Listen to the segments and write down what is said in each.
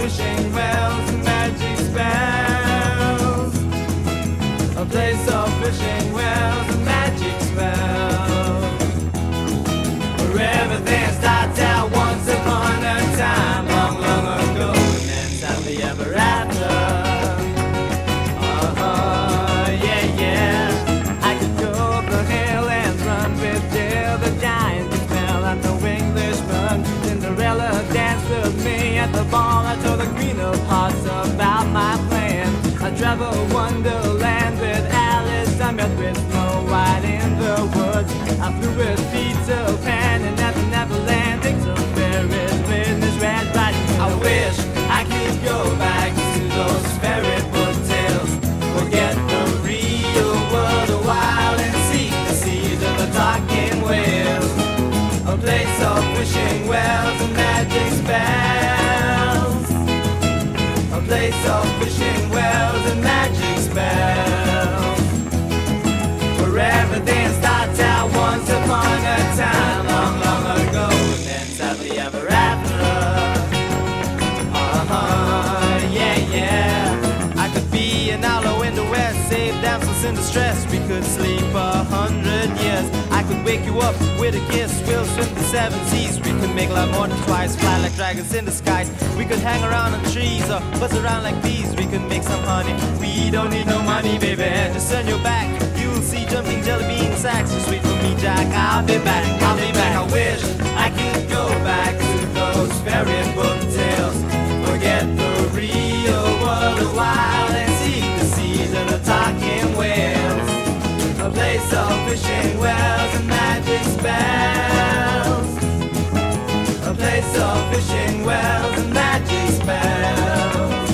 wishing wells and magic spells. A place of wishing wells and magic spells. Where everything starts out. Of wells and magic spells. Starts out once upon a time, long, long ago, and then. Uh-huh, yeah, yeah. I could be an owl in the west, save damsels in distress. We could you up with a kiss. We'll swim the seven seas. We could make love more than twice, fly like dragons in the skies. We could hang around on trees or buzz around like bees. We could make some honey. We don't need no money, baby. Just turn your back. You'll see jumping jelly bean sacks. Just wait for me, Jack. I'll be back. Of fishing wells and magic spells.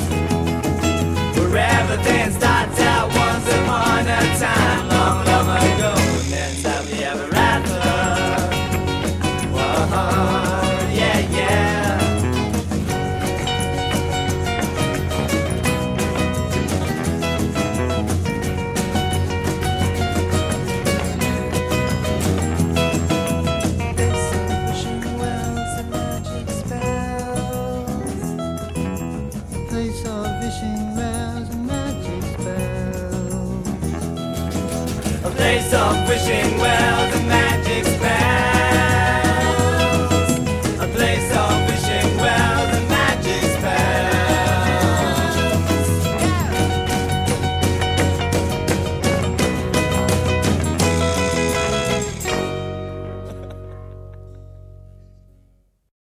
Where everything starts Place of wishing wells and magic spells. A place of wishing wells